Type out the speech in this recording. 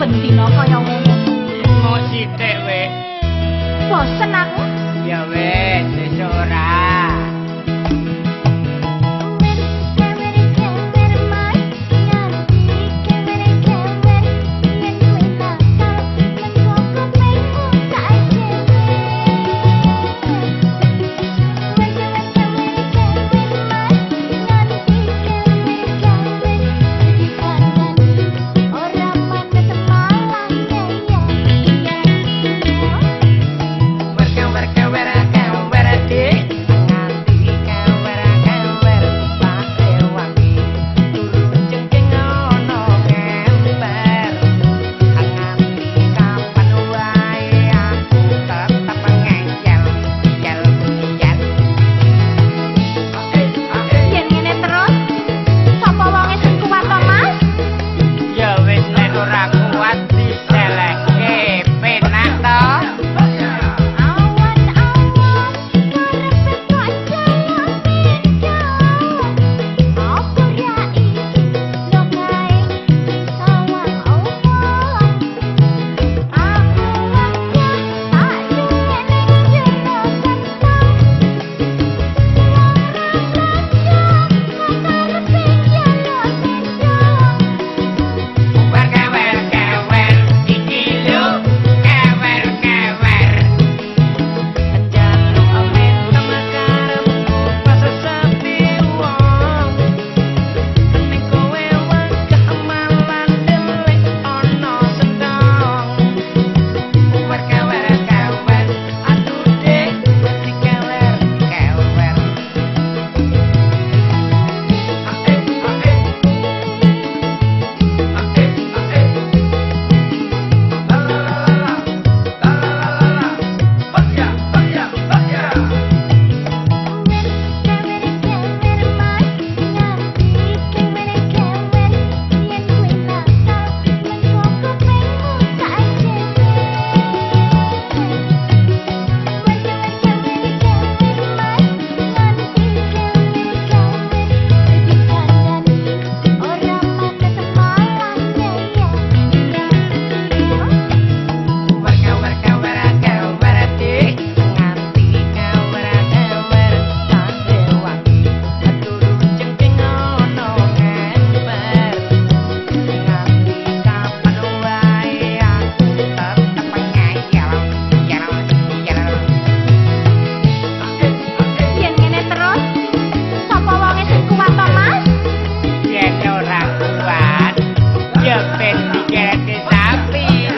bendina kaya ngono. Mosik dewek. Bosen aku. Ya weh. orang kuat, jepit dikeret di samping.